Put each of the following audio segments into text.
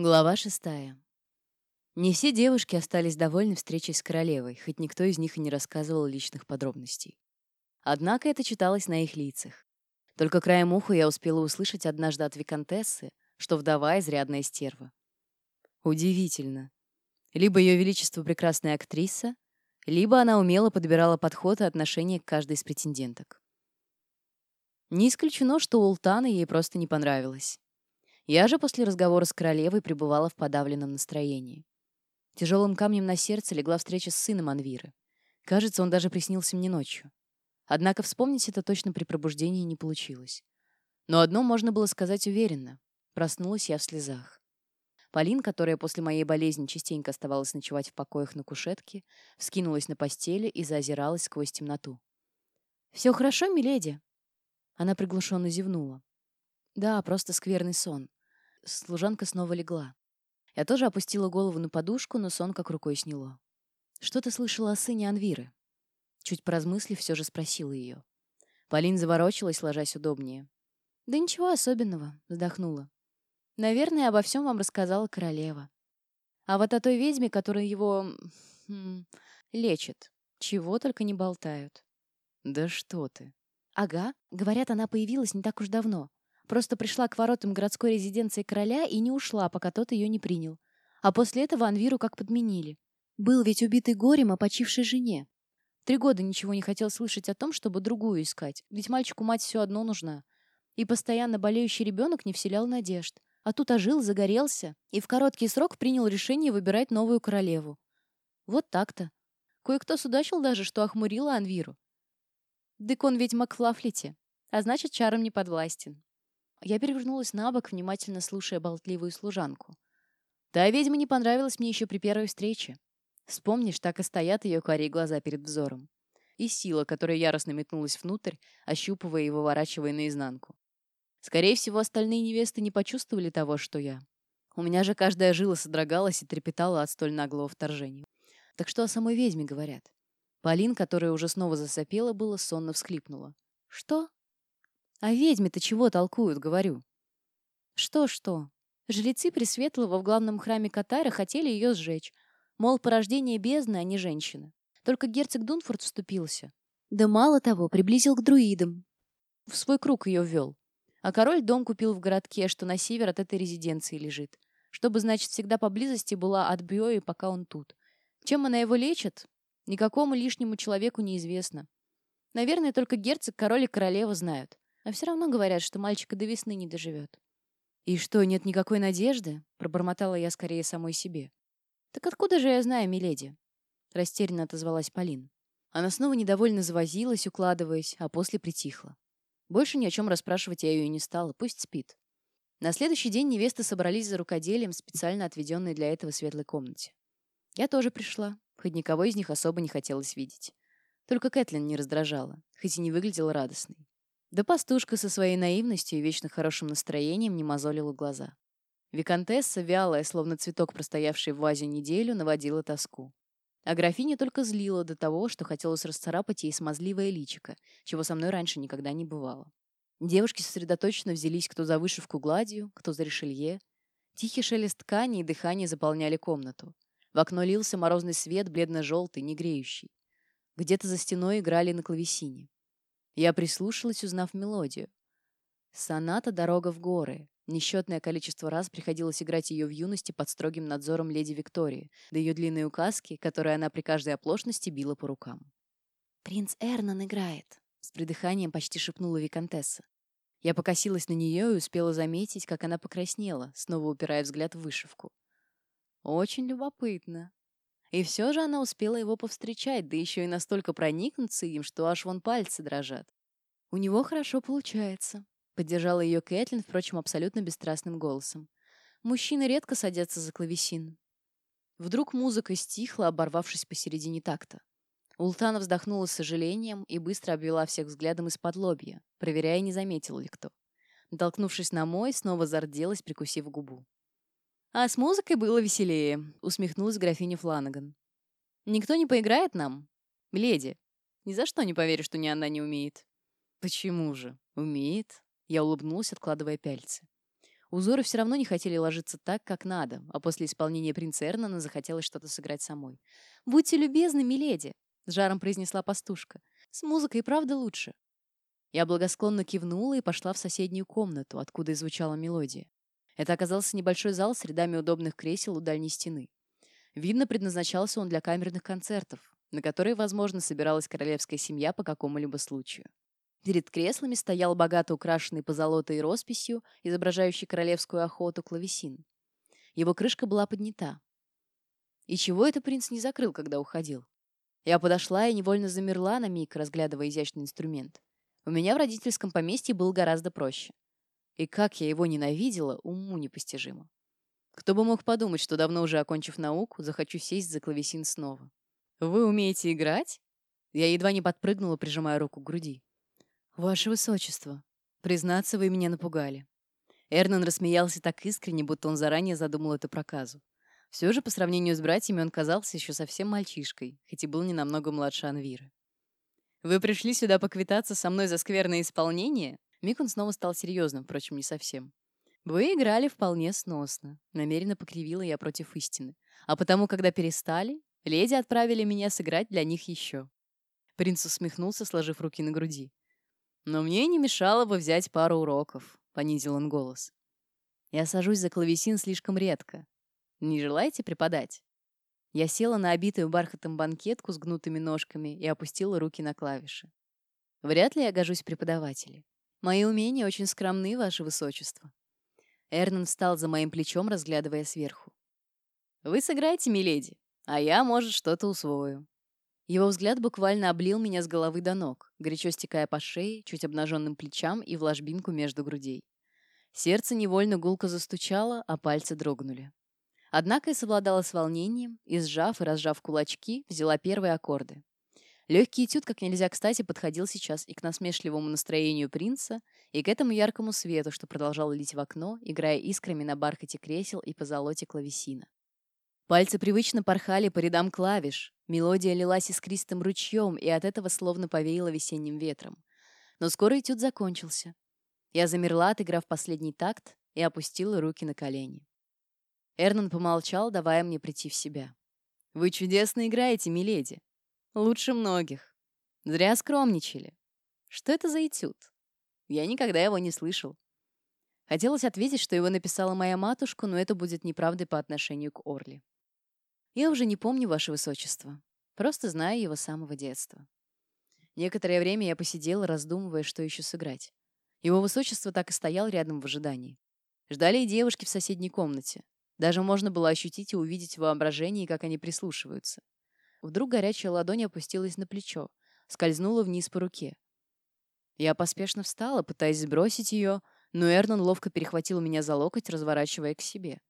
Глава шестая. Не все девушки остались довольны встречей с королевой, хоть никто из них и не рассказывал личных подробностей. Однако это читалось на их лицах. Только краем уха я успела услышать однажды от виконтессы, что вдова — изрядная стерва. Удивительно. Либо ее величество прекрасная актриса, либо она умело подбирала подход и отношение к каждой из претенденток. Не исключено, что Ултана ей просто не понравилось. Я же после разговора с королевой пребывала в подавленном настроении. Тяжелым камнем на сердце легла встреча с сыном Анвиры. Кажется, он даже приснился мне ночью. Однако вспомнить это точно при пробуждении не получилось. Но одно можно было сказать уверенно. Проснулась я в слезах. Полин, которая после моей болезни частенько оставалась ночевать в покоях на кушетке, вскинулась на постели и заозиралась сквозь темноту. «Все хорошо, миледи?» Она приглушенно зевнула. «Да, просто скверный сон. Служанка снова легла. Я тоже опустила голову на подушку, но сон как рукой сняло. «Что ты слышала о сыне Анвиры?» Чуть поразмыслив, все же спросила ее. Полин заворочилась, ложась удобнее. «Да ничего особенного», — вздохнула. «Наверное, обо всем вам рассказала королева. А вот о той ведьме, которая его... М, лечит, чего только не болтают». «Да что ты!» «Ага, говорят, она появилась не так уж давно. Просто пришла к воротам городской резиденции короля и не ушла, пока тот ее не принял. А после этого Анвиру как подменили. Был ведь убитый горем о почившей жене. Три года ничего не хотел слышать о том, чтобы другую искать, ведь мальчику мать все одно нужна. И постоянно болеющий ребенок не вселял надежд. А тут ожил, загорелся и в короткий срок принял решение выбирать новую королеву. Вот так-то. Кое-кто судачил даже, что охмурила Анвиру. Дык он ведь Макфлафлите, а значит, чаром не подвластен. Я перевернулась на бок, внимательно слушая болтливую служанку. Та ведьма не понравилась мне еще при первой встрече. Вспомнишь, так и стоят ее карие глаза перед взором. И сила, которая яростно метнулась внутрь, ощупывая и выворачивая наизнанку. Скорее всего, остальные невесты не почувствовали того, что я. У меня же каждая жила содрогалась и трепетала от столь наглого вторжения. Так что о самой ведьме говорят? Полин, которая уже снова засопела, было сонно всхлипнула. «Что?» А ведьме-то чего толкуют, говорю? Что-что? Жрецы Пресветлого в главном храме Катара хотели ее сжечь. Мол, порождение бездны, а не женщина. Только герцог Дунфорд вступился. Да мало того, приблизил к друидам. В свой круг ее ввел. А король дом купил в городке, что на север от этой резиденции лежит. Чтобы, значит, всегда поблизости была от Бьои, пока он тут. Чем она его лечит? Никакому лишнему человеку неизвестно. Наверное, только герцог, король и королева знают. А все равно говорят, что мальчика до весны не доживет. «И что, нет никакой надежды?» — пробормотала я скорее самой себе. «Так откуда же я знаю, миледи?» — растерянно отозвалась Полин. Она снова недовольно завозилась, укладываясь, а после притихла. Больше ни о чем расспрашивать я ее не стала, пусть спит. На следующий день невесты собрались за рукоделием специально отведенной для этого светлой комнате. Я тоже пришла, хоть никого из них особо не хотелось видеть. Только Кэтлин не раздражала, хоть и не выглядела радостной. Да пастушка со своей наивностью и вечно хорошим настроением не мозолила глаза. Викантесса, вялая, словно цветок, простоявший в вазе неделю, наводила тоску. А графиня только злила до того, что хотелось расцарапать ей смазливое личико, чего со мной раньше никогда не бывало. Девушки сосредоточенно взялись кто за вышивку гладью, кто за решелье. Тихий шелест ткани и дыхание заполняли комнату. В окно лился морозный свет, бледно-желтый, не греющий. Где-то за стеной играли на клавесине. Я прислушалась, узнав мелодию. Соната «Дорога в горы». Несчетное количество раз приходилось играть ее в юности под строгим надзором леди Виктории, да ее длинные указки, которые она при каждой оплошности била по рукам. «Принц Эрнан играет», — с придыханием почти шепнула Викантесса. Я покосилась на нее и успела заметить, как она покраснела, снова упирая взгляд в вышивку. Очень любопытно. И все же она успела его повстречать, да еще и настолько проникнуться им, что аж вон пальцы дрожат. «У него хорошо получается», — поддержала ее Кэтлин, впрочем, абсолютно бесстрастным голосом. «Мужчины редко садятся за клавесин». Вдруг музыка стихла, оборвавшись посередине такта. Ултана вздохнула с сожалением и быстро обвела всех взглядом из-под лобья, проверяя, не заметил ли кто. Натолкнувшись на мой, снова зарделась, прикусив губу. «А с музыкой было веселее», — усмехнулась графиня Фланаган. «Никто не поиграет нам? Леди, ни за что не поверю, что ни она не умеет». «Почему же? Умеет?» Я улыбнулась, откладывая пяльцы. Узоры все равно не хотели ложиться так, как надо, а после исполнения принца Эрнана захотелось что-то сыграть самой. «Будьте любезны, миледи!» — с жаром произнесла пастушка. «С музыкой правда лучше». Я благосклонно кивнула и пошла в соседнюю комнату, откуда и звучала мелодия. Это оказался небольшой зал с рядами удобных кресел у дальней стены. Видно, предназначался он для камерных концертов, на которые, возможно, собиралась королевская семья по какому-либо случаю. Перед креслами стоял богато украшенный позолотой росписью, изображающий королевскую охоту, клавесин. Его крышка была поднята. И чего это принц не закрыл, когда уходил? Я подошла и невольно замерла на миг, разглядывая изящный инструмент. У меня в родительском поместье был гораздо проще. И как я его ненавидела, уму непостижимо. Кто бы мог подумать, что давно уже окончив науку, захочу сесть за клавесин снова. «Вы умеете играть?» Я едва не подпрыгнула, прижимая руку к груди. «Ваше высочество, признаться, вы меня напугали». Эрнан рассмеялся так искренне, будто он заранее задумал эту проказу. Все же, по сравнению с братьями, он казался еще совсем мальчишкой, хоть и был не намного младше Анвиры. «Вы пришли сюда поквитаться со мной за скверное исполнение?» Микон снова стал серьезным, впрочем, не совсем. «Вы играли вполне сносно», — намеренно покривила я против истины. «А потому, когда перестали, леди отправили меня сыграть для них еще». Принц усмехнулся, сложив руки на груди. «Но мне не мешало бы взять пару уроков», — понизил он голос. «Я сажусь за клавесин слишком редко. Не желаете преподать?» Я села на обитую бархатом банкетку с гнутыми ножками и опустила руки на клавиши. Вряд ли я гожусь преподавателю. Мои умения очень скромны, ваше высочество. Эрнан встал за моим плечом, разглядывая сверху. Вы сыграете, миледи, а я, может, что-то усвою. Его взгляд буквально облил меня с головы до ног, горячо стекая по шее, чуть обнаженным плечам и в ложбинку между грудей. Сердце невольно гулко застучало, а пальцы дрогнули. Однако я совладала с волнением и, сжав и разжав кулачки, взяла первые аккорды. Легкий этюд как нельзя кстати подходил сейчас и к насмешливому настроению принца, и к этому яркому свету, что продолжал лить в окно, играя искрами на бархате кресел и по золоте клавесина. Пальцы привычно порхали по рядам клавиш, мелодия лилась искристым ручьем, и от этого словно повеяло весенним ветром. Но скоро этюд закончился. Я замерла, отыграв последний такт, и опустила руки на колени. Эрнан помолчал, давая мне прийти в себя. «Вы чудесно играете, миледи. Лучше многих. Зря скромничали. Что это за этюд? Я никогда его не слышал. Хотелось ответить, что его написала моя матушка, но это будет неправдой по отношению к Орли. Я уже не помню, Ваше Высочество. Просто знаю его с самого детства. Некоторое время я посидела, раздумывая, что еще сыграть. Его Высочество так и стоял рядом в ожидании. Ждали и девушки в соседней комнате. Даже можно было ощутить и увидеть в воображении, как они прислушиваются. Вдруг горячая ладонь опустилась на плечо, скользнула вниз по руке. Я поспешно встала, пытаясь сбросить ее, но Эрнан ловко перехватил меня за локоть, разворачивая к себе.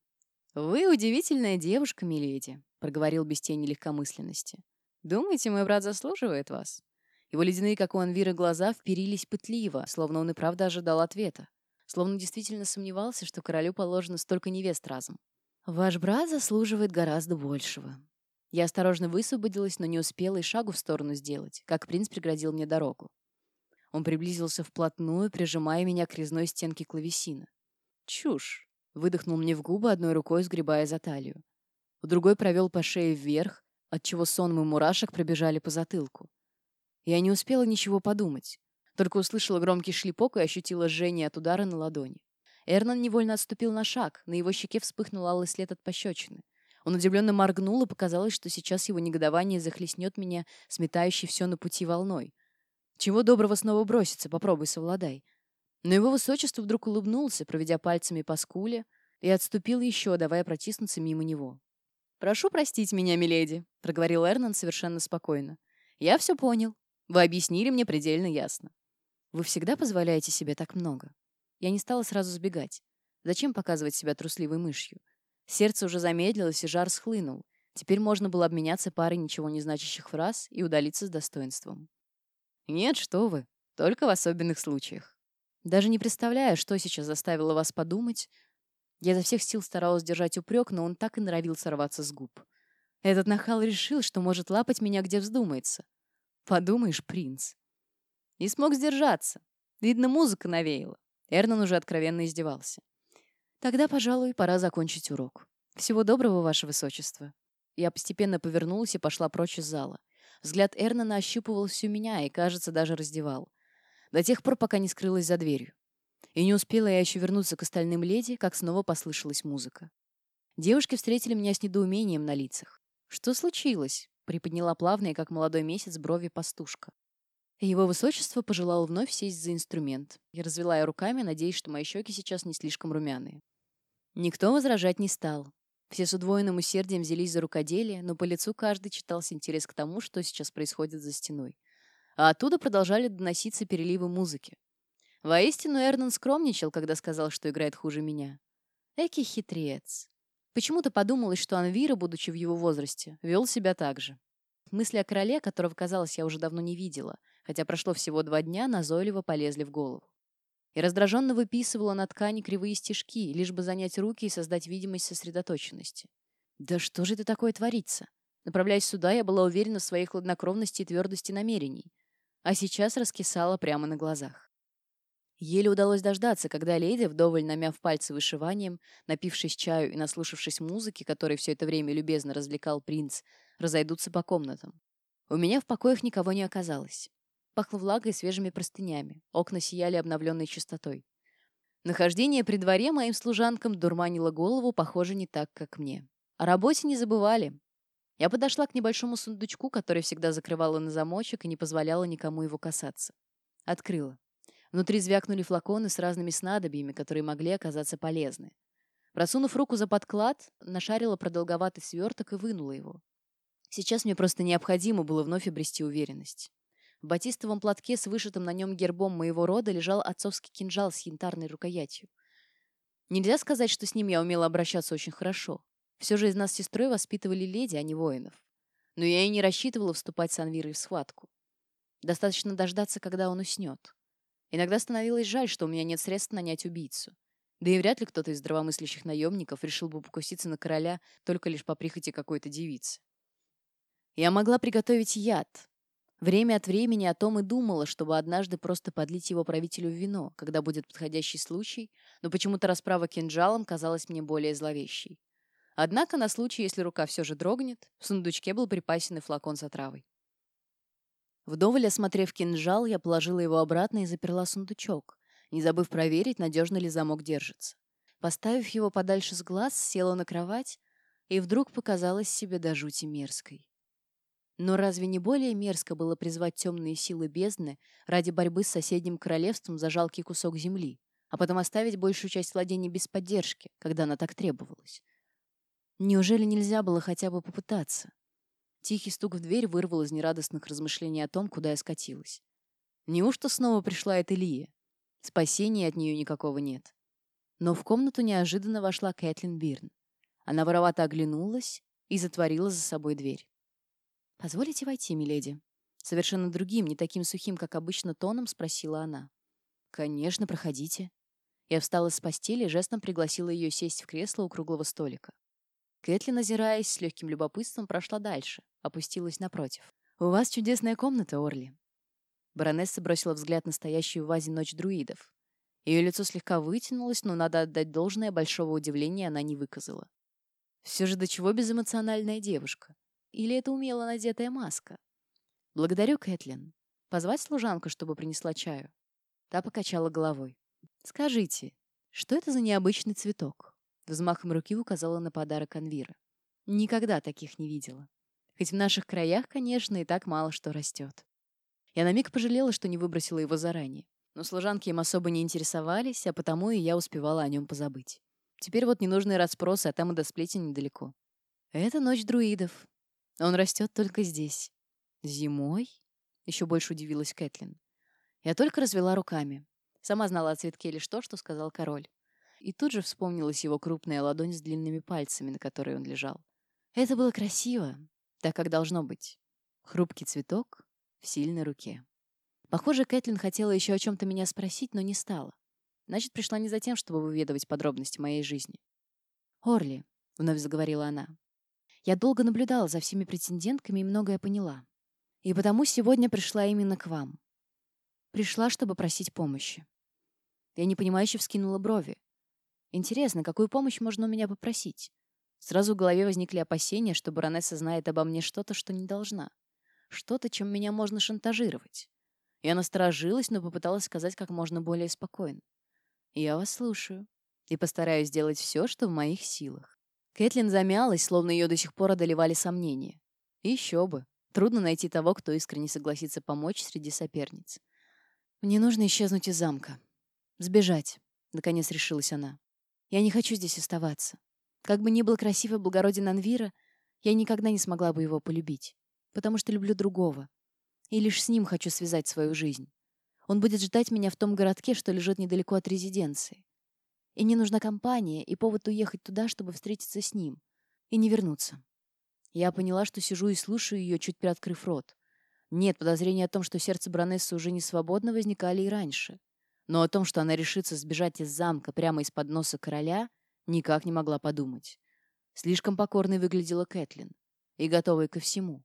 «Вы удивительная девушка, миледи», — проговорил без тени легкомысленности. «Думаете, мой брат заслуживает вас?» Его ледяные, как у Анвира, глаза вперились пытливо, словно он и правда ожидал ответа. Словно действительно сомневался, что королю положено столько невест разом. «Ваш брат заслуживает гораздо большего», я осторожно высвободилась, но не успела и шагу в сторону сделать, как принц преградил мне дорогу. Он приблизился вплотную, прижимая меня к резной стенке клавесина. «Чушь!» — выдохнул мне в губы, одной рукой сгребая за талию. В другой провел по шее вверх, отчего сонмы мурашек пробежали по затылку. Я не успела ничего подумать, только услышала громкий шлепок и ощутила жжение от удара на ладони. Эрнан невольно отступил на шаг, на его щеке вспыхнул алый след от пощечины. Он удивленно моргнул, и показалось, что сейчас его негодование захлестнет меня, сметающей все на пути волной. Чего доброго снова броситься, попробуй совладай. Но его высочество вдруг улыбнулся, проведя пальцами по скуле, и отступил еще, давая протиснуться мимо него. «Прошу простить меня, миледи», — проговорил Эрнан совершенно спокойно. «Я все понял. Вы объяснили мне предельно ясно. Вы всегда позволяете себе так много?» Я не стала сразу сбегать. Зачем показывать себя трусливой мышью? Сердце уже замедлилось, и жар схлынул. Теперь можно было обменяться парой ничего не значащих фраз и удалиться с достоинством. «Нет, что вы. Только в особенных случаях. Даже не представляю, что сейчас заставило вас подумать. Я изо всех сил старалась держать упрек, но он так и норовил сорваться с губ. Этот нахал решил, что может лапать меня, где вздумается. Подумаешь, принц. Не смог сдержаться. Видно, музыка навеяла. Эрнан уже откровенно издевался. Тогда, пожалуй, пора закончить урок. Всего доброго, ваше высочество. Я постепенно повернулась и пошла прочь из зала. Взгляд Эрнана ощупывал всю меня и, кажется, даже раздевал. До тех пор, пока не скрылась за дверью. И не успела я еще вернуться к остальным леди, как снова послышалась музыка. Девушки встретили меня с недоумением на лицах. «Что случилось?» — приподняла плавные, как молодой месяц, брови пастушка. Его высочество пожелал вновь сесть за инструмент. Я развела я руками, надеясь, что мои щеки сейчас не слишком румяные. Никто возражать не стал. Все с удвоенным усердием взялись за рукоделие, но по лицу каждый читался интерес к тому, что сейчас происходит за стеной. А оттуда продолжали доноситься переливы музыки. Воистину, Эрнан скромничал, когда сказал, что играет хуже меня. Эки хитрец. Почему-то подумалось, что Анвира, будучи в его возрасте, вел себя так же. Мысли о короле, которого, казалось, я уже давно не видела, хотя прошло всего два дня, назойливо полезли в голову. И раздраженно выписывала на ткани кривые стежки, лишь бы занять руки и создать видимость сосредоточенности. Да что же это такое творится? Направляясь сюда, я была уверена в своей хладнокровности и твердости намерений, а сейчас раскисала прямо на глазах. Еле удалось дождаться, когда леди, вдоволь намяв пальцы вышиванием, напившись чаю и наслушавшись музыки, которой все это время любезно развлекал принц, разойдутся по комнатам. У меня в покоях никого не оказалось. Пахло влагой и свежими простынями. Окна сияли обновленной чистотой. Нахождение при дворе моим служанкам дурманило голову, похоже, не так, как мне. О работе не забывали. Я подошла к небольшому сундучку, который всегда закрывала на замочек и не позволяла никому его касаться. Открыла. Внутри звякнули флаконы с разными снадобьями, которые могли оказаться полезны. Просунув руку за подклад, нашарила продолговатый сверток и вынула его. Сейчас мне просто необходимо было вновь обрести уверенность. В батистовом платке с вышитым на нем гербом моего рода лежал отцовский кинжал с янтарной рукоятью. Нельзя сказать, что с ним я умела обращаться очень хорошо. Все же из нас с сестрой воспитывали леди, а не воинов. Но я и не рассчитывала вступать с Анвирой в схватку. Достаточно дождаться, когда он уснет. Иногда становилось жаль, что у меня нет средств нанять убийцу. Да и вряд ли кто-то из здравомыслящих наемников решил бы покуситься на короля только лишь по прихоти какой-то девицы. Я могла приготовить яд. Время от времени о том и думала, чтобы однажды просто подлить его правителю в вино, когда будет подходящий случай, но почему-то расправа кинжалом казалась мне более зловещей. Однако на случай, если рука все же дрогнет, в сундучке был припасен и флакон с отравой. Вдоволь осмотрев кинжал, я положила его обратно и заперла сундучок, не забыв проверить, надежно ли замок держится. Поставив его подальше с глаз, села на кровать и вдруг показалась себе до жути мерзкой. Но разве не более мерзко было призвать темные силы бездны ради борьбы с соседним королевством за жалкий кусок земли, а потом оставить большую часть владений без поддержки, когда она так требовалась? Неужели нельзя было хотя бы попытаться? Тихий стук в дверь вырвал из нерадостных размышлений о том, куда я скатилась. Неужто снова пришла эта Лия? Спасения от нее никакого нет. Но в комнату неожиданно вошла Кэтлин Бирн. Она воровато оглянулась и затворила за собой дверь. «Позволите войти, миледи?» Совершенно другим, не таким сухим, как обычно, тоном спросила она. «Конечно, проходите». Я встала с постели и жестом пригласила ее сесть в кресло у круглого столика. Кэтлин, озираясь, с легким любопытством прошла дальше, опустилась напротив. «У вас чудесная комната, Орли». Баронесса бросила взгляд на стоящую в вазе ночь друидов. Ее лицо слегка вытянулось, но, надо отдать должное, большого удивления она не выказала. Все же до чего безэмоциональная девушка. Или это умело надетая маска? Благодарю, Кэтлин. Позвать служанку, чтобы принесла чаю? Та покачала головой. Скажите, что это за необычный цветок? Взмахом руки указала на подарок Анвира. Никогда таких не видела. Хоть в наших краях, конечно, и так мало что растет. Я на миг пожалела, что не выбросила его заранее. Но служанки им особо не интересовались, а потому и я успевала о нем позабыть. Теперь вот ненужные расспросы, а там и до сплетен недалеко. Это ночь друидов. Он растет только здесь. Зимой? Еще больше удивилась Кэтлин. Я только развела руками. Сама знала о цветке лишь то, что сказал король. И тут же вспомнилась его крупная ладонь с длинными пальцами, на которой он лежал. Это было красиво, так как должно быть. Хрупкий цветок в сильной руке. Похоже, Кэтлин хотела еще о чем-то меня спросить, но не стала. Значит, пришла не за тем, чтобы выведывать подробности моей жизни. «Орли», — вновь заговорила она, — «я долго наблюдала за всеми претендентками и многое поняла. И потому сегодня пришла именно к вам. Пришла, чтобы просить помощи». Я непонимающе вскинула брови. Интересно, какую помощь можно у меня попросить? Сразу в голове возникли опасения, что баронесса знает обо мне что-то, что не должна. Что-то, чем меня можно шантажировать. Я насторожилась, но попыталась сказать как можно более спокойно. «Я вас слушаю и постараюсь сделать все, что в моих силах». Кэтлин замялась, словно ее до сих пор одолевали сомнения. Еще бы. Трудно найти того, кто искренне согласится помочь среди соперниц. «Мне нужно исчезнуть из замка. Сбежать», — наконец решилась она. «Я не хочу здесь оставаться. Как бы ни был красив и благороден Анвира, я никогда не смогла бы его полюбить, потому что люблю другого. И лишь с ним хочу связать свою жизнь. Он будет ждать меня в том городке, что лежит недалеко от резиденции. И мне нужна компания и повод уехать туда, чтобы встретиться с ним. И не вернуться. Я поняла, что сижу и слушаю ее, чуть приоткрыв рот. Нет, подозрения о том, что сердце баронессы уже не свободно, возникали и раньше. Но о том, что она решится сбежать из замка прямо из-под носа короля, никак не могла подумать. Слишком покорной выглядела Кэтлин и готовой ко всему.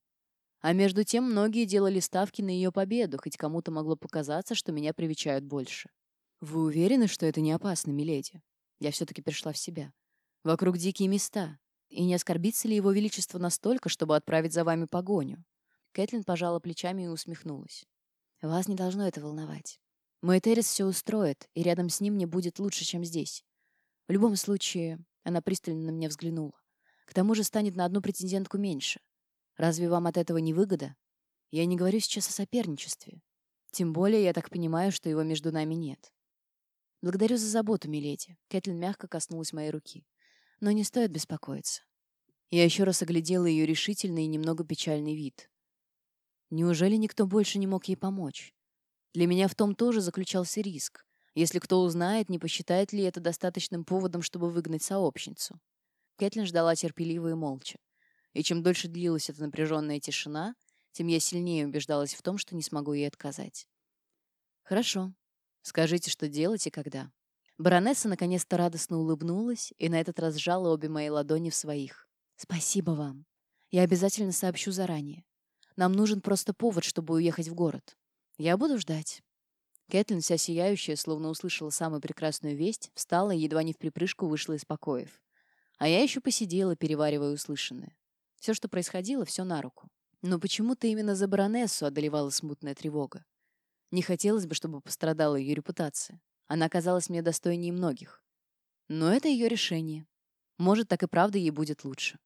А между тем многие делали ставки на ее победу, хоть кому-то могло показаться, что меня привечают больше. «Вы уверены, что это не опасно, миледи?» Я все-таки пришла в себя. «Вокруг дикие места. И не оскорбится ли его величество настолько, чтобы отправить за вами погоню?» Кэтлин пожала плечами и усмехнулась. «Вас не должно это волновать. Мой Террис все устроит, и рядом с ним мне будет лучше, чем здесь. В любом случае, она пристально на меня взглянула. К тому же станет на одну претендентку меньше. Разве вам от этого не выгода? Я не говорю сейчас о соперничестве. Тем более, я так понимаю, что его между нами нет. Благодарю за заботу, миледи. Кэтлин мягко коснулась моей руки. Но не стоит беспокоиться. Я еще раз оглядела ее решительный и немного печальный вид. Неужели никто больше не мог ей помочь? Для меня в том тоже заключался риск. Если кто узнает, не посчитает ли это достаточным поводом, чтобы выгнать сообщницу. Кэтлин ждала терпеливо и молча. И чем дольше длилась эта напряженная тишина, тем я сильнее убеждалась в том, что не смогу ей отказать. «Хорошо. Скажите, что делать и когда». Баронесса наконец-то радостно улыбнулась и на этот раз сжала обе мои ладони в своих. «Спасибо вам. Я обязательно сообщу заранее. Нам нужен просто повод, чтобы уехать в город. Я буду ждать». Кэтлин, вся сияющая, словно услышала самую прекрасную весть, встала и едва не в припрыжку вышла из покоев. А я еще посидела, переваривая услышанное. Все, что происходило, все на руку. Но почему-то именно за баронессу одолевала смутная тревога. Не хотелось бы, чтобы пострадала ее репутация. Она оказалась мне достойнее многих. Но это ее решение. Может, так и правда ей будет лучше.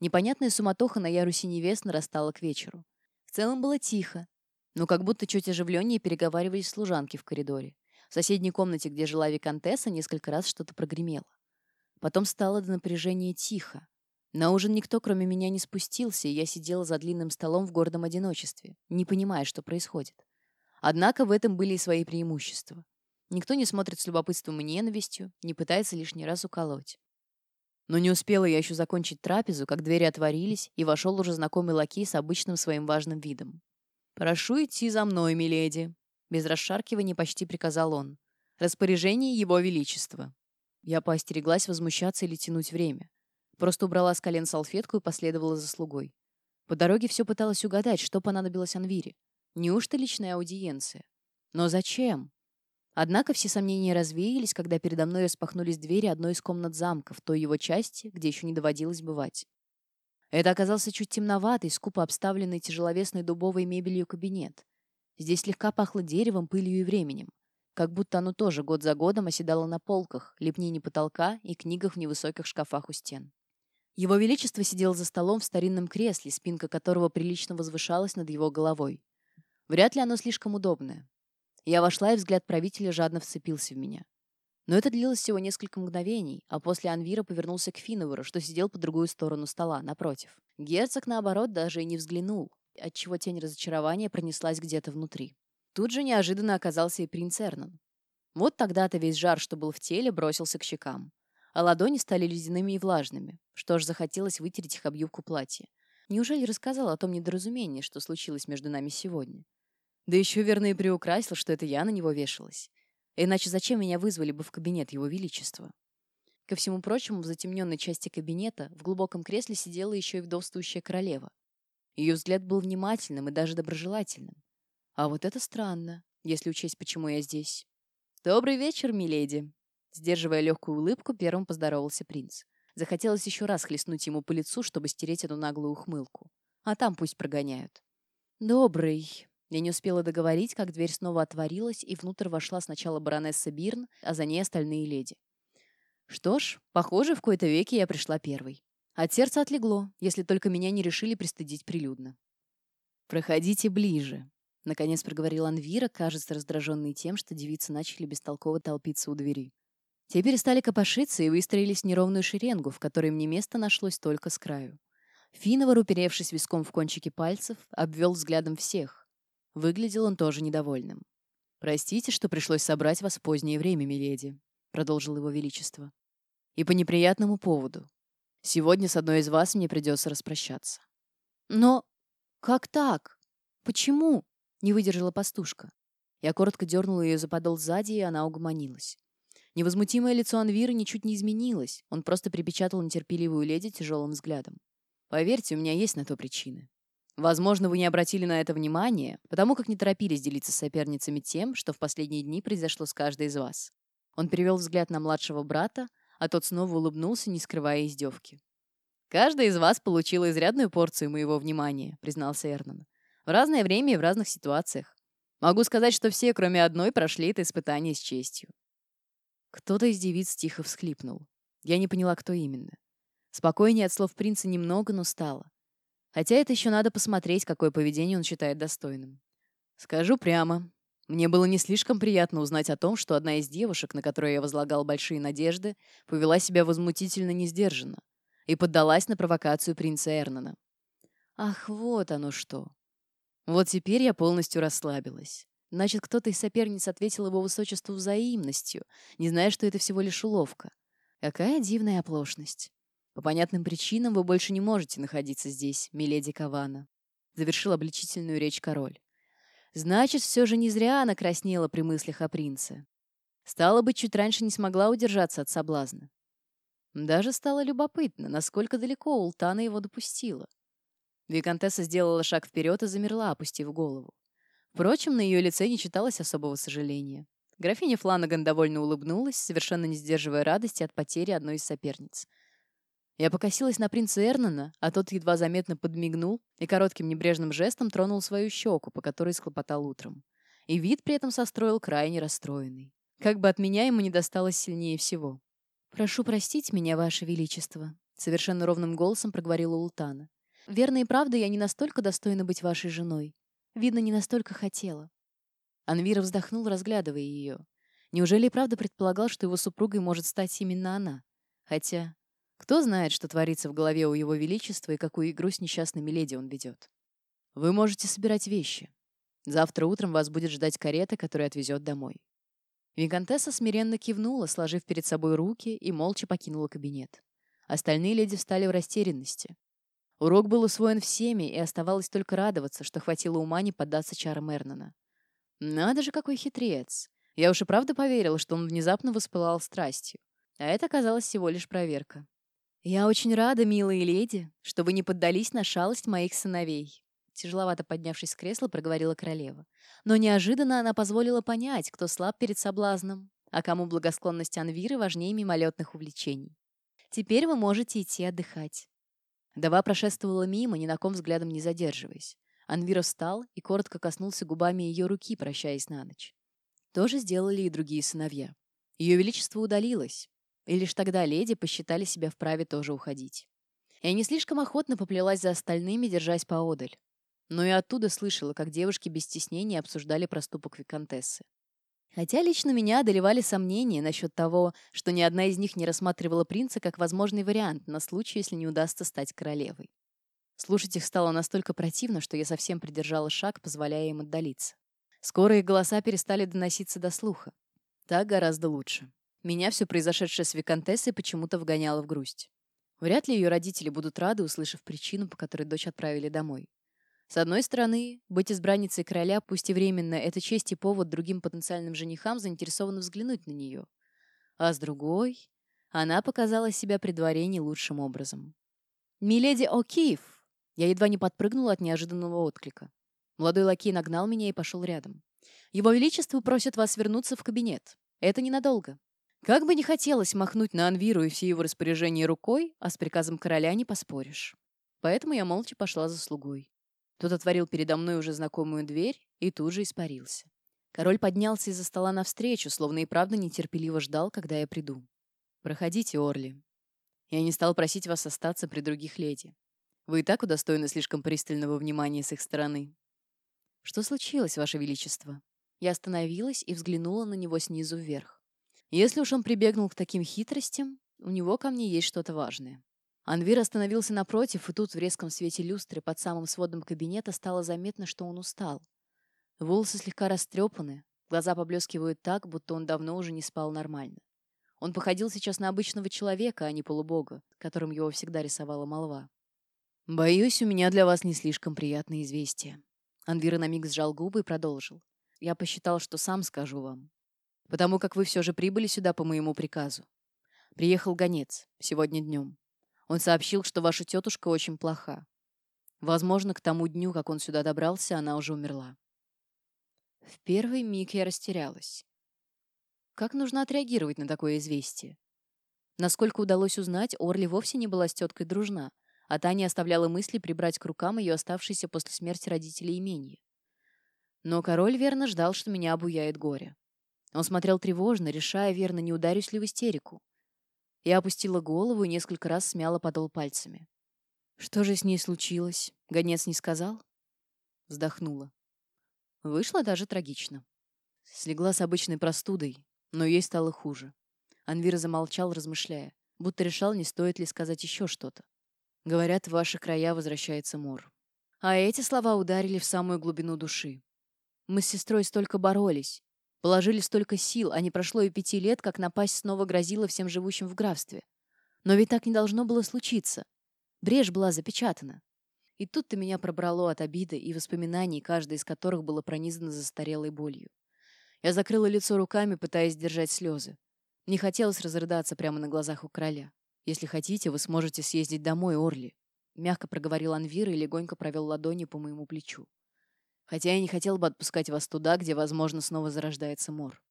Непонятная суматоха на ярусе невест нарастала к вечеру. В целом было тихо, но как будто чуть оживленнее переговаривались служанки в коридоре. В соседней комнате, где жила виконтесса, несколько раз что-то прогремело. Потом стало до напряжения тихо. На ужин никто, кроме меня, не спустился, и я сидела за длинным столом в гордом одиночестве, не понимая, что происходит. Однако в этом были и свои преимущества. Никто не смотрит с любопытством и ненавистью, не пытается лишний раз уколоть. Но не успела я еще закончить трапезу, как двери отворились, и вошел уже знакомый лакей с обычным своим важным видом. «Прошу идти за мной, миледи», — без расшаркивания почти приказал он. «Распоряжение Его Величества». Я поостереглась возмущаться или тянуть время. Просто убрала с колен салфетку и последовала за слугой. По дороге все пыталась угадать, что понадобилось Анвире. Неужто личная аудиенция? Но зачем? Однако все сомнения развеялись, когда передо мной распахнулись двери одной из комнат замка, в той его части, где еще не доводилось бывать. Это оказался чуть темноватый, скупо обставленный тяжеловесной дубовой мебелью кабинет. Здесь слегка пахло деревом, пылью и временем. Как будто оно тоже год за годом оседало на полках, лепнине потолка и книгах в невысоких шкафах у стен. Его Величество сидел за столом в старинном кресле, спинка которого прилично возвышалась над его головой. Вряд ли оно слишком удобное. Я вошла, и взгляд правителя жадно вцепился в меня. Но это длилось всего несколько мгновений, а после Анвира повернулся к Финовару, что сидел по другую сторону стола, напротив. Герцог, наоборот, даже и не взглянул, отчего тень разочарования пронеслась где-то внутри. Тут же неожиданно оказался и принц Эрнан. Вот тогда-то весь жар, что был в теле, бросился к щекам а ладони стали ледяными и влажными. Что ж, захотелось вытереть их об юбку платья. Неужели рассказал о том недоразумении, что случилось между нами сегодня? Да еще верно и приукрасил, что это я на него вешалась. Иначе зачем меня вызвали бы в кабинет его величества? Ко всему прочему, в затемненной части кабинета в глубоком кресле сидела еще и вдовствующая королева. Ее взгляд был внимательным и даже доброжелательным. А вот это странно, если учесть, почему я здесь. «Добрый вечер, миледи!» Сдерживая легкую улыбку, первым поздоровался принц. Захотелось еще раз хлестнуть ему по лицу, чтобы стереть эту наглую ухмылку. А там пусть прогоняют. «Добрый». Я не успела договорить, как дверь снова отворилась, и внутрь вошла сначала баронесса Бирн, а за ней остальные леди. Что ж, похоже, в кои-то веке я пришла первой. От сердца отлегло, если только меня не решили пристыдить прилюдно. «Проходите ближе», — наконец проговорил Анвира, кажется, раздраженный тем, что девицы начали бестолково толпиться у двери. Те перестали копошиться и выстроились в неровную шеренгу, в которой мне место нашлось только с краю. Финовар, уперевшись виском в кончики пальцев, обвел взглядом всех. Выглядел он тоже недовольным. «Простите, что пришлось собрать вас в позднее время, миледи», — продолжил его величество. «И по неприятному поводу. Сегодня с одной из вас мне придется распрощаться». «Но как так? Почему?» — не выдержала пастушка. Я коротко дернула ее за подол сзади, и она угомонилась. Невозмутимое лицо Анвира ничуть не изменилось, он просто припечатал нетерпеливую леди тяжелым взглядом. «Поверьте, у меня есть на то причины. Возможно, вы не обратили на это внимания, потому как не торопились делиться с соперницами тем, что в последние дни произошло с каждой из вас». Он перевел взгляд на младшего брата, а тот снова улыбнулся, не скрывая издевки. «Каждая из вас получила изрядную порцию моего внимания», — признался Эрнан. «В разное время и в разных ситуациях. Могу сказать, что все, кроме одной, прошли это испытание с честью. Кто-то из девиц тихо всхлипнул. Я не поняла, кто именно. Спокойнее от слов принца немного, но стало. Хотя это еще надо посмотреть, какое поведение он считает достойным. Скажу прямо. Мне было не слишком приятно узнать о том, что одна из девушек, на которую я возлагал большие надежды, повела себя возмутительно несдержанно и поддалась на провокацию принца Эрнана. Ах, вот оно что. Вот теперь я полностью расслабилась. Значит, кто-то из соперниц ответил его высочеству взаимностью, не зная, что это всего лишь уловка. Какая дивная оплошность. По понятным причинам вы больше не можете находиться здесь, миледи Кавана. Завершил обличительную речь король. Значит, все же не зря она краснела при мыслях о принце. Стало быть, чуть раньше не смогла удержаться от соблазна. Даже стало любопытно, насколько далеко Ултана его допустила. Викантесса сделала шаг вперед и замерла, опустив голову. Впрочем, на ее лице не читалось особого сожаления. Графиня Фланаган довольно улыбнулась, совершенно не сдерживая радости от потери одной из соперниц. Я покосилась на принца Эрнана, а тот едва заметно подмигнул и коротким небрежным жестом тронул свою щеку, по которой схлопотал утром. И вид при этом состроил крайне расстроенный. Как бы от меня ему не досталось сильнее всего. «Прошу простить меня, Ваше Величество», — совершенно ровным голосом проговорила Ултана. «Верно и правда, я не настолько достойна быть вашей женой. Видно, не настолько хотела. Анвира вздохнул, разглядывая ее. Неужели и правда предполагал, что его супругой может стать именно она? Хотя, кто знает, что творится в голове у его величества и какую игру с несчастными леди он ведет. Вы можете собирать вещи. Завтра утром вас будет ждать карета, которая отвезет домой. Викантесса смиренно кивнула, сложив перед собой руки, и молча покинула кабинет. Остальные леди встали в растерянности. Урок был усвоен всеми, и оставалось только радоваться, что хватило ума не поддаться чарам Эрнана. Надо же, какой хитрец. Я уж и правда поверила, что он внезапно воспылал страстью. А это оказалось всего лишь проверка. «Я очень рада, милые леди, что вы не поддались на шалость моих сыновей», тяжеловато поднявшись с кресла, проговорила королева. Но неожиданно она позволила понять, кто слаб перед соблазном, а кому благосклонность Анвиры важнее мимолетных увлечений. «Теперь вы можете идти отдыхать. Дава прошествовала мимо, ни на ком взглядом не задерживаясь. Анвира встал и коротко коснулся губами ее руки, прощаясь на ночь. То же сделали и другие сыновья. Ее величество удалилось, и лишь тогда леди посчитали себя вправе тоже уходить. Я не слишком охотно поплелась за остальными, держась поодаль. Но и оттуда слышала, как девушки без стеснения обсуждали проступок виконтессы. Хотя лично меня одолевали сомнения насчет того, что ни одна из них не рассматривала принца как возможный вариант на случай, если не удастся стать королевой. Слушать их стало настолько противно, что я совсем придержала шаг, позволяя им отдалиться. Скоро их голоса перестали доноситься до слуха. Так гораздо лучше. Меня все произошедшее с Викантессой почему-то вгоняло в грусть. Вряд ли ее родители будут рады, услышав причину, по которой дочь отправили домой. С одной стороны, быть избранницей короля, пусть и временно, это честь и повод другим потенциальным женихам заинтересованно взглянуть на нее. А с другой, она показала себя при дворе не лучшим образом. «Миледи О'Кив!» Я едва не подпрыгнула от неожиданного отклика. Молодой лакей нагнал меня и пошел рядом. «Его Величество просит вас вернуться в кабинет. Это ненадолго». Как бы не хотелось махнуть на Анвиру и все его распоряжения рукой, а с приказом короля не поспоришь. Поэтому я молча пошла за слугой. Тот отворил передо мной уже знакомую дверь и тут же испарился. Король поднялся из-за стола навстречу, словно и правда нетерпеливо ждал, когда я приду. «Проходите, Орли. Я не стал просить вас остаться при других леди. Вы и так удостоены слишком пристального внимания с их стороны». «Что случилось, Ваше Величество?» Я остановилась и взглянула на него снизу вверх. Если уж он прибегнул к таким хитростям, у него ко мне есть что-то важное. Анвир остановился напротив, и тут в резком свете люстры под самым сводом кабинета стало заметно, что он устал. Волосы слегка растрепаны, глаза поблескивают так, будто он давно уже не спал нормально. Он походил сейчас на обычного человека, а не полубога, которым его всегда рисовала молва. «Боюсь, у меня для вас не слишком приятные известия». Анвир на миг сжал губы и продолжил. «Я посчитал, что сам скажу вам. Потому как вы все же прибыли сюда по моему приказу. Приехал гонец сегодня днем. Он сообщил, что ваша тетушка очень плоха. Возможно, к тому дню, как он сюда добрался, она уже умерла. В первый миг я растерялась. Как нужно отреагировать на такое известие? Насколько удалось узнать, Орли вовсе не была с теткой дружна, а Таня оставляла мысли прибрать к рукам ее оставшиеся после смерти родителей имения. Но король верно ждал, что меня обуяет горе. Он смотрел тревожно, решая, верно, не ударюсь ли в истерику. Я опустила голову и несколько раз смяла подол пальцами. Что же с ней случилось? Гонец не сказал? Вздохнула. Вышло даже трагично. Слегла с обычной простудой, но ей стало хуже. Анвир замолчал, размышляя, будто решал, не стоит ли сказать еще что-то. Говорят, в ваши края возвращается мор. А эти слова ударили в самую глубину души. Мы с сестрой столько боролись, положили столько сил, а не прошло и пяти лет, как напасть снова грозила всем живущим в графстве. Но ведь так не должно было случиться. Брешь была запечатана. И тут-то меня пробрало от обиды и воспоминаний, каждое из которых было пронизано застарелой болью. Я закрыла лицо руками, пытаясь держать слезы. Не хотелось разрыдаться прямо на глазах у короля. «Если хотите, вы сможете съездить домой, Орли», — мягко проговорил Анвир и легонько провел ладони по моему плечу. «Хотя я не хотел бы отпускать вас туда, где, возможно, снова зарождается мор».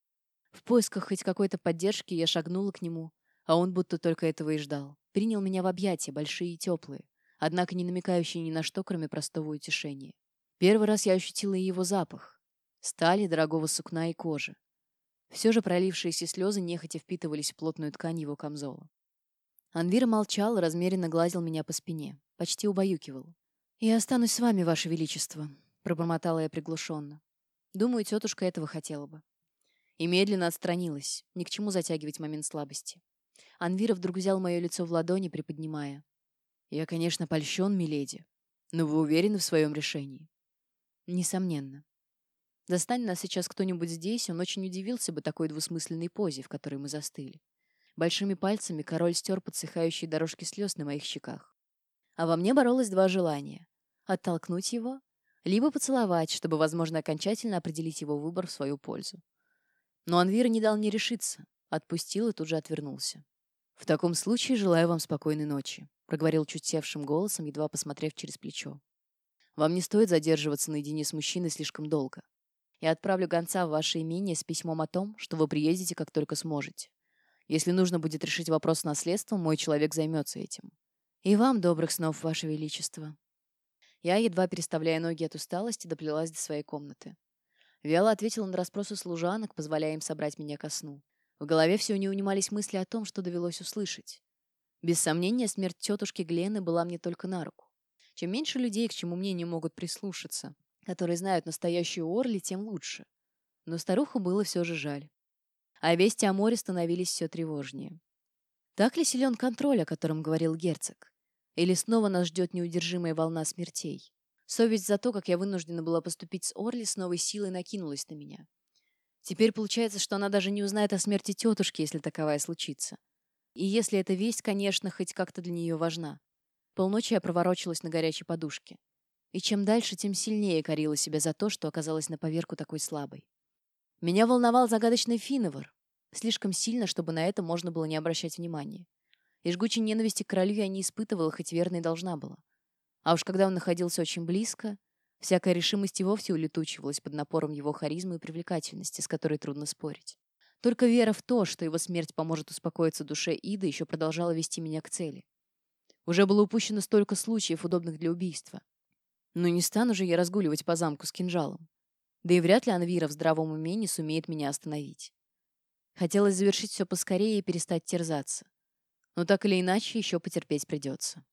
В поисках хоть какой-то поддержки я шагнула к нему, а он будто только этого и ждал. Принял меня в объятия, большие и теплые однако не намекающий ни на что, кроме простого утешения. Первый раз я ощутила его запах. Стали, дорогого сукна и кожи. Все же пролившиеся слезы нехотя впитывались в плотную ткань его камзола. Анвир молчал размеренно гладил меня по спине, почти убаюкивал. «Я останусь с вами, Ваше Величество», — пробормотала я приглушенно. Думаю, тетушка этого хотела бы. И медленно отстранилась, ни к чему затягивать момент слабости. Анвира вдруг взял мое лицо в ладони, приподнимая. Я, конечно, польщен, миледи, но вы уверены в своем решении? Несомненно. Достань нас сейчас кто-нибудь здесь, он очень удивился бы такой двусмысленной позе, в которой мы застыли. Большими пальцами король стер подсыхающие дорожки слез на моих щеках. А во мне боролось два желания — оттолкнуть его, либо поцеловать, чтобы, возможно, окончательно определить его выбор в свою пользу. Но Анвира не дал мне решиться, отпустил и тут же отвернулся. «В таком случае желаю вам спокойной ночи», проговорил чуть севшим голосом, едва посмотрев через плечо. «Вам не стоит задерживаться наедине с мужчиной слишком долго. Я отправлю гонца в ваше имение с письмом о том, что вы приедете, как только сможете. Если нужно будет решить вопрос с наследством, мой человек займется этим. И вам добрых снов, ваше величество». Я, едва переставляя ноги от усталости, доплелась до своей комнаты. Виола ответила на расспросы служанок, позволяя им собрать меня ко сну. В голове все не унимались мысли о том, что довелось услышать. Без сомнения, смерть тетушки Глены была мне только на руку. Чем меньше людей, к чему мне не могут прислушаться, которые знают настоящую Орли, тем лучше. Но старуху было все же жаль. А вести о море становились все тревожнее. Так ли силен контроль, о котором говорил герцог? Или снова нас ждет неудержимая волна смертей? Совесть за то, как я вынуждена была поступить с Орли, с новой силой накинулась на меня. Теперь получается, что она даже не узнает о смерти тетушки, если таковая случится. И если эта весть, конечно, хоть как-то для нее важна. Полночи я проворочилась на горячей подушке. И чем дальше, тем сильнее корила себя за то, что оказалась на поверку такой слабой. Меня волновал загадочный Финовар. Слишком сильно, чтобы на это можно было не обращать внимания. И жгучей ненависти к королю я не испытывала, хоть верно должна была. А уж когда он находился очень близко, всякая решимость и вовсе улетучивалась под напором его харизмы и привлекательности, с которой трудно спорить. Только вера в то, что его смерть поможет успокоиться душе Иды, еще продолжала вести меня к цели. Уже было упущено столько случаев, удобных для убийства. Но не стану же я разгуливать по замку с кинжалом. Да и вряд ли Анвира в здравом уме не сумеет меня остановить. Хотелось завершить все поскорее и перестать терзаться. Но так или иначе еще потерпеть придется.